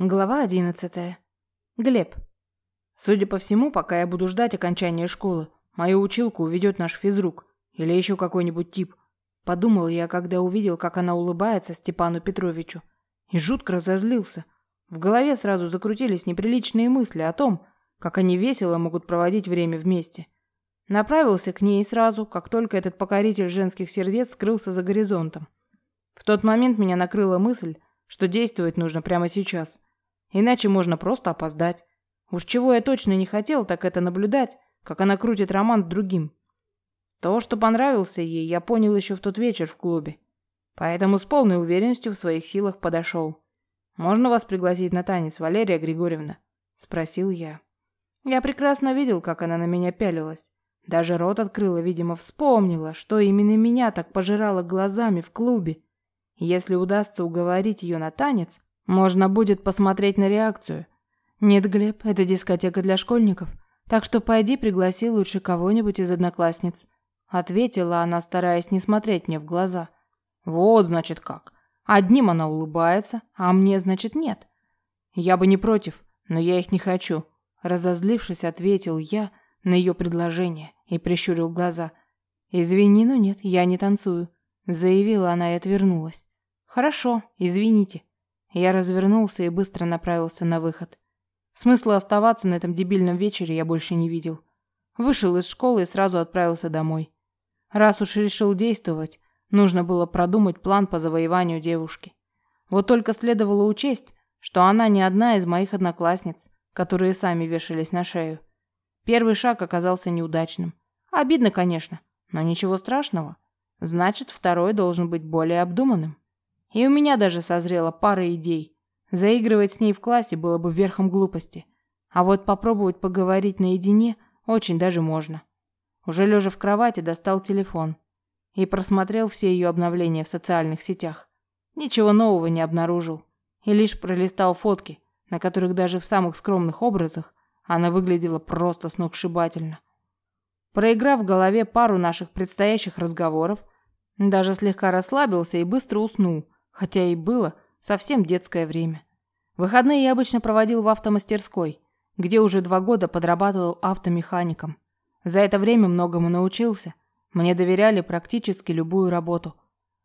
Глава одиннадцатая. Глеб. Судя по всему, пока я буду ждать окончания школы, мою училку уведет наш физрук или еще какой-нибудь тип. Подумал я, когда увидел, как она улыбается Степану Петровичу. И жутко разозлился. В голове сразу закрутились неприличные мысли о том, как они весело могут проводить время вместе. Направился к ней сразу, как только этот покоритель женских сердец скрылся за горизонтом. В тот момент меня накрыла мысль, что действовать нужно прямо сейчас – Иначе можно просто опоздать. Уж чего я точно не хотел, так это наблюдать, как она крутит роман с другим. То, что понравился ей, я понял еще в тот вечер в клубе. Поэтому с полной уверенностью в своих силах подошел. «Можно вас пригласить на танец, Валерия Григорьевна?» – спросил я. Я прекрасно видел, как она на меня пялилась. Даже рот открыла, видимо, вспомнила, что именно меня так пожирала глазами в клубе. Если удастся уговорить ее на танец, можно будет посмотреть на реакцию. Нет, Глеб, это дискотека для школьников. Так что пойди пригласи лучше кого-нибудь из одноклассниц. Ответила она, стараясь не смотреть мне в глаза. Вот, значит, как. Одним она улыбается, а мне, значит, нет. Я бы не против, но я их не хочу. Разозлившись, ответил я на ее предложение и прищурил глаза. «Извини, но нет, я не танцую», — заявила она и отвернулась. «Хорошо, извините». Я развернулся и быстро направился на выход. Смысла оставаться на этом дебильном вечере я больше не видел. Вышел из школы и сразу отправился домой. Раз уж решил действовать, нужно было продумать план по завоеванию девушки. Вот только следовало учесть, что она не одна из моих одноклассниц, которые сами вешались на шею. Первый шаг оказался неудачным. Обидно, конечно, но ничего страшного. Значит, второй должен быть более обдуманным. И у меня даже созрела пара идей. Заигрывать с ней в классе было бы верхом глупости. А вот попробовать поговорить наедине очень даже можно. Уже лежа в кровати достал телефон и просмотрел все ее обновления в социальных сетях. Ничего нового не обнаружил. И лишь пролистал фотки, на которых даже в самых скромных образах она выглядела просто сногсшибательно. Проиграв в голове пару наших предстоящих разговоров, даже слегка расслабился и быстро уснул, хотя и было совсем детское время. Выходные я обычно проводил в автомастерской, где уже два года подрабатывал автомехаником. За это время многому научился. Мне доверяли практически любую работу.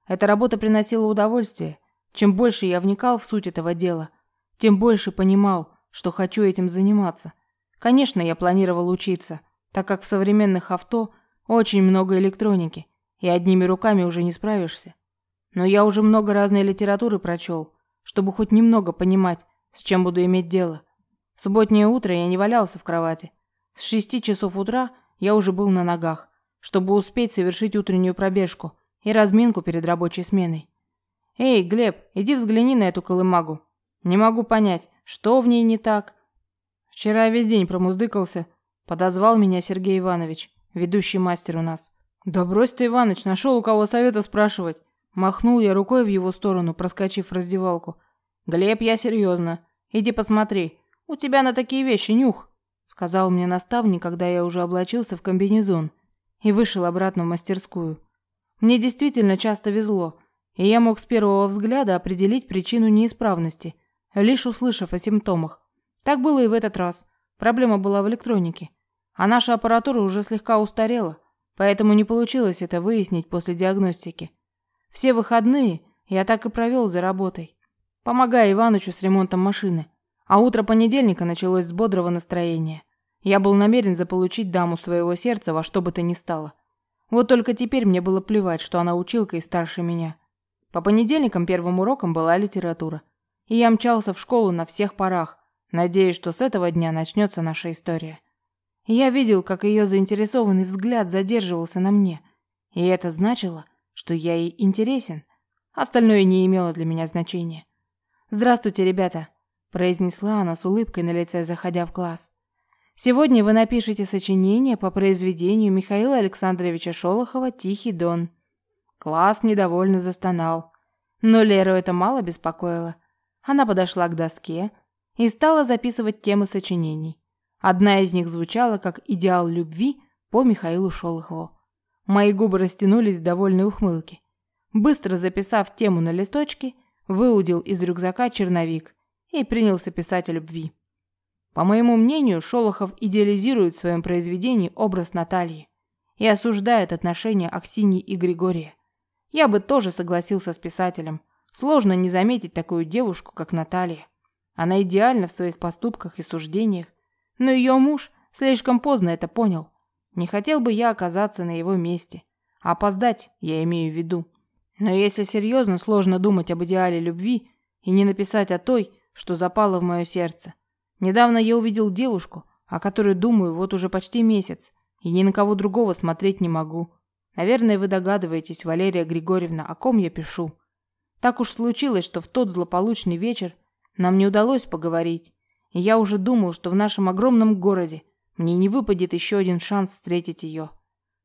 Эта работа приносила удовольствие. Чем больше я вникал в суть этого дела, тем больше понимал, что хочу этим заниматься. Конечно, я планировал учиться, так как в современных авто очень много электроники, и одними руками уже не справишься. Но я уже много разной литературы прочел, чтобы хоть немного понимать, с чем буду иметь дело. В субботнее утро я не валялся в кровати. С шести часов утра я уже был на ногах, чтобы успеть совершить утреннюю пробежку и разминку перед рабочей сменой. «Эй, Глеб, иди взгляни на эту колымагу. Не могу понять, что в ней не так?» «Вчера весь день промуздыкался», — подозвал меня Сергей Иванович, ведущий мастер у нас. «Да брось ты, Иваныч, нашел у кого совета спрашивать. Махнул я рукой в его сторону, проскочив раздевалку. «Глеб, я серьезно. Иди посмотри. У тебя на такие вещи нюх», — сказал мне наставник, когда я уже облачился в комбинезон и вышел обратно в мастерскую. Мне действительно часто везло, и я мог с первого взгляда определить причину неисправности, лишь услышав о симптомах. Так было и в этот раз. Проблема была в электронике. А наша аппаратура уже слегка устарела, поэтому не получилось это выяснить после диагностики. Все выходные я так и провел за работой, помогая Иванычу с ремонтом машины. А утро понедельника началось с бодрого настроения. Я был намерен заполучить даму своего сердца во что бы то ни стало. Вот только теперь мне было плевать, что она училка и старше меня. По понедельникам первым уроком была литература. И я мчался в школу на всех парах, надеясь, что с этого дня начнется наша история. Я видел, как ее заинтересованный взгляд задерживался на мне. И это значило, что я ей интересен. Остальное не имело для меня значения. «Здравствуйте, ребята», – произнесла она с улыбкой на лице, заходя в класс. «Сегодня вы напишете сочинение по произведению Михаила Александровича Шолохова «Тихий дон». Класс недовольно застонал. Но Леру это мало беспокоило. Она подошла к доске и стала записывать темы сочинений. Одна из них звучала как «Идеал любви» по Михаилу Шолохову. Мои губы растянулись в довольной ухмылке. Быстро записав тему на листочке, выудил из рюкзака черновик и принялся писать о любви. По моему мнению, Шолохов идеализирует в своем произведении образ Натальи и осуждает отношения Аксиньи и Григория. Я бы тоже согласился с писателем. Сложно не заметить такую девушку, как Наталья. Она идеальна в своих поступках и суждениях, но ее муж слишком поздно это понял. Не хотел бы я оказаться на его месте. Опоздать, я имею в виду. Но если серьезно, сложно думать об идеале любви и не написать о той, что запало в мое сердце. Недавно я увидел девушку, о которой думаю вот уже почти месяц, и ни на кого другого смотреть не могу. Наверное, вы догадываетесь, Валерия Григорьевна, о ком я пишу. Так уж случилось, что в тот злополучный вечер нам не удалось поговорить, и я уже думал, что в нашем огромном городе мне не выпадет еще один шанс встретить ее.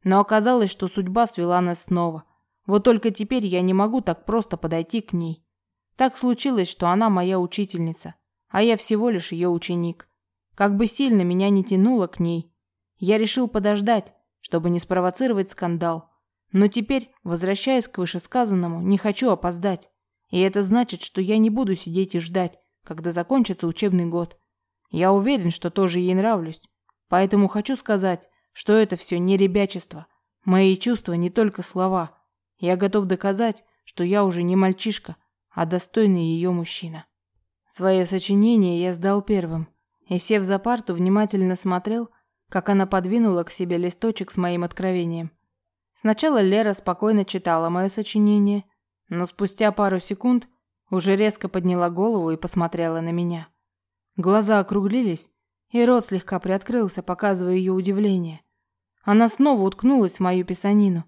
Но оказалось, что судьба свела нас снова. Вот только теперь я не могу так просто подойти к ней. Так случилось, что она моя учительница, а я всего лишь ее ученик. Как бы сильно меня не тянуло к ней, я решил подождать, чтобы не спровоцировать скандал. Но теперь, возвращаясь к вышесказанному, не хочу опоздать. И это значит, что я не буду сидеть и ждать, когда закончится учебный год. Я уверен, что тоже ей нравлюсь. Поэтому хочу сказать, что это все не ребячество. Мои чувства не только слова. Я готов доказать, что я уже не мальчишка, а достойный ее мужчина. Свое сочинение я сдал первым и, сев за парту, внимательно смотрел, как она подвинула к себе листочек с моим откровением. Сначала Лера спокойно читала мое сочинение, но спустя пару секунд уже резко подняла голову и посмотрела на меня. Глаза округлились, и рот слегка приоткрылся, показывая ее удивление. Она снова уткнулась в мою писанину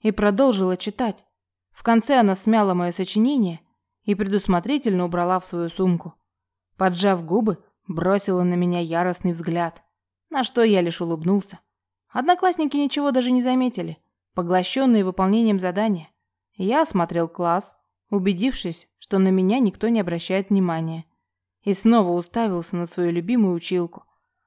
и продолжила читать. В конце она смяла мое сочинение – и предусмотрительно убрала в свою сумку. Поджав губы, бросила на меня яростный взгляд, на что я лишь улыбнулся. Одноклассники ничего даже не заметили, поглощенные выполнением задания. Я осмотрел класс, убедившись, что на меня никто не обращает внимания, и снова уставился на свою любимую училку.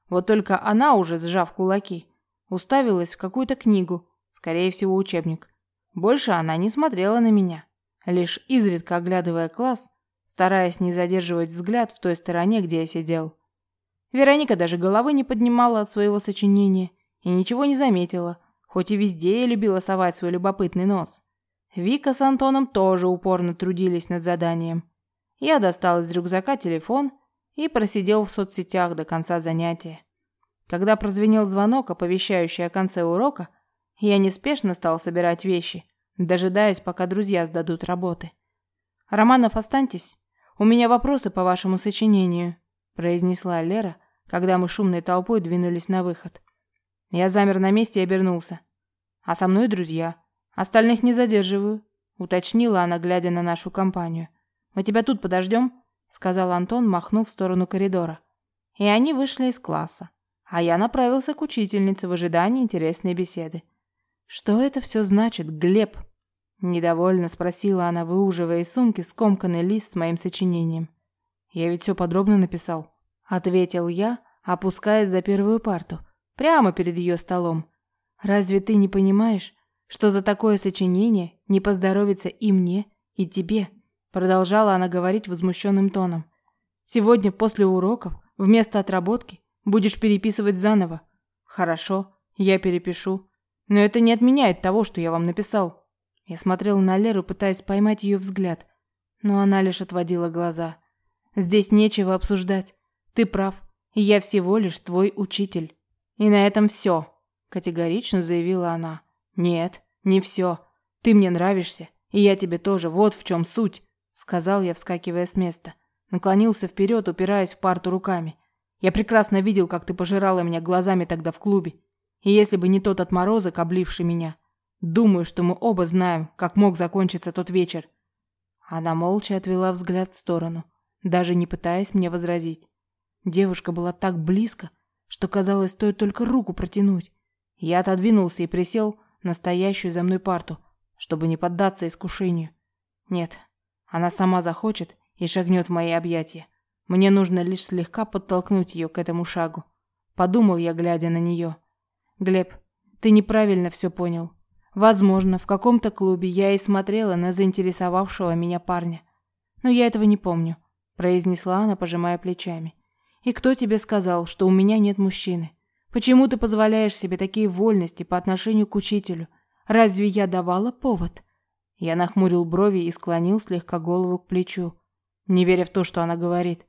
Вот только она уже, сжав кулаки, уставилась в какую-то книгу, скорее всего, учебник. Больше она не смотрела на меня лишь изредка оглядывая класс, стараясь не задерживать взгляд в той стороне, где я сидел. Вероника даже головы не поднимала от своего сочинения и ничего не заметила, хоть и везде я любила совать свой любопытный нос. Вика с Антоном тоже упорно трудились над заданием. Я достал из рюкзака телефон и просидел в соцсетях до конца занятия. Когда прозвенел звонок, оповещающий о конце урока, я неспешно стал собирать вещи – дожидаясь, пока друзья сдадут работы. «Романов, останьтесь. У меня вопросы по вашему сочинению», произнесла Лера, когда мы шумной толпой двинулись на выход. Я замер на месте и обернулся. «А со мной друзья. Остальных не задерживаю», уточнила она, глядя на нашу компанию. «Мы тебя тут подождем?» сказал Антон, махнув в сторону коридора. И они вышли из класса, а я направился к учительнице в ожидании интересной беседы. «Что это все значит, Глеб?» Недовольно спросила она, выуживая из сумки скомканный лист с моим сочинением. «Я ведь все подробно написал», — ответил я, опускаясь за первую парту, прямо перед ее столом. «Разве ты не понимаешь, что за такое сочинение не поздоровится и мне, и тебе?» Продолжала она говорить возмущенным тоном. «Сегодня после уроков, вместо отработки, будешь переписывать заново. Хорошо, я перепишу. Но это не отменяет того, что я вам написал. Я смотрел на Леру, пытаясь поймать ее взгляд, но она лишь отводила глаза. Здесь нечего обсуждать. Ты прав, я всего лишь твой учитель. И на этом все, категорично заявила она. Нет, не все. Ты мне нравишься, и я тебе тоже. Вот в чем суть, сказал я, вскакивая с места. Наклонился вперед, упираясь в парту руками. Я прекрасно видел, как ты пожирала меня глазами тогда в клубе. И если бы не тот отморозок, обливший меня, думаю, что мы оба знаем, как мог закончиться тот вечер. Она молча отвела взгляд в сторону, даже не пытаясь мне возразить. Девушка была так близко, что казалось, стоит только руку протянуть. Я отодвинулся и присел на стоящую за мной парту, чтобы не поддаться искушению. Нет, она сама захочет и шагнет в мои объятия. Мне нужно лишь слегка подтолкнуть ее к этому шагу. Подумал я, глядя на нее. Глеб, ты неправильно все понял. Возможно, в каком-то клубе я и смотрела на заинтересовавшего меня парня. Но я этого не помню. произнесла она, пожимая плечами. «И кто тебе сказал, что у меня нет мужчины? Почему ты позволяешь себе такие вольности по отношению к учителю? Разве я давала повод?» Я нахмурил брови и склонил слегка голову к плечу, не веря в то, что она говорит.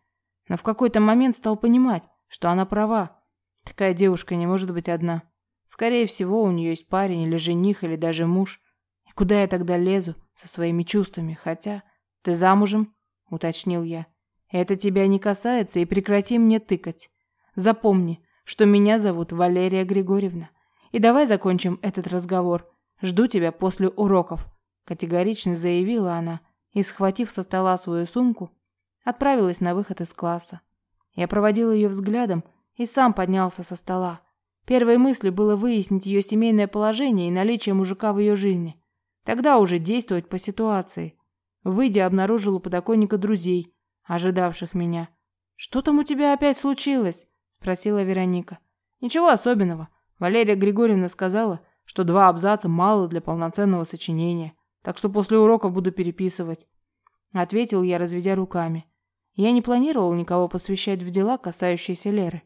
Но в какой-то момент стал понимать, что она права. Такая девушка не может быть одна. Скорее всего, у нее есть парень или жених, или даже муж. И куда я тогда лезу со своими чувствами? Хотя... Ты замужем? Уточнил я. Это тебя не касается, и прекрати мне тыкать. Запомни, что меня зовут Валерия Григорьевна. И давай закончим этот разговор. Жду тебя после уроков, категорично заявила она и, схватив со стола свою сумку, отправилась на выход из класса. Я проводил ее взглядом и сам поднялся со стола. Первой мыслью было выяснить ее семейное положение и наличие мужика в ее жизни. Тогда уже действовать по ситуации. Выйдя, обнаружил у подоконника друзей, ожидавших меня. «Что там у тебя опять случилось?» – спросила Вероника. «Ничего особенного. Валерия Григорьевна сказала, что два абзаца мало для полноценного сочинения, так что после уроков буду переписывать». Ответил я, разведя руками. Я не планировал никого посвящать в дела, касающиеся Леры.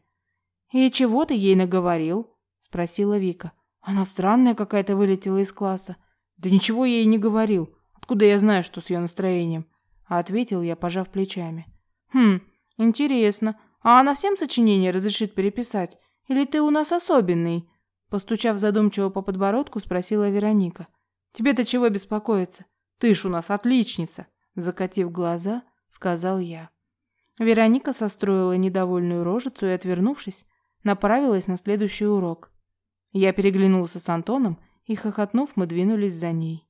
«И чего ты ей наговорил?» – спросила Вика. «Она странная какая-то вылетела из класса». «Да ничего я ей не говорил. Откуда я знаю, что с ее настроением?» Ответил я, пожав плечами. «Хм, интересно. А она всем сочинение разрешит переписать? Или ты у нас особенный?» Постучав задумчиво по подбородку, спросила Вероника. «Тебе-то чего беспокоиться? Ты ж у нас отличница!» Закатив глаза, сказал я. Вероника состроила недовольную рожицу и, отвернувшись, направилась на следующий урок. Я переглянулся с Антоном, и, хохотнув, мы двинулись за ней.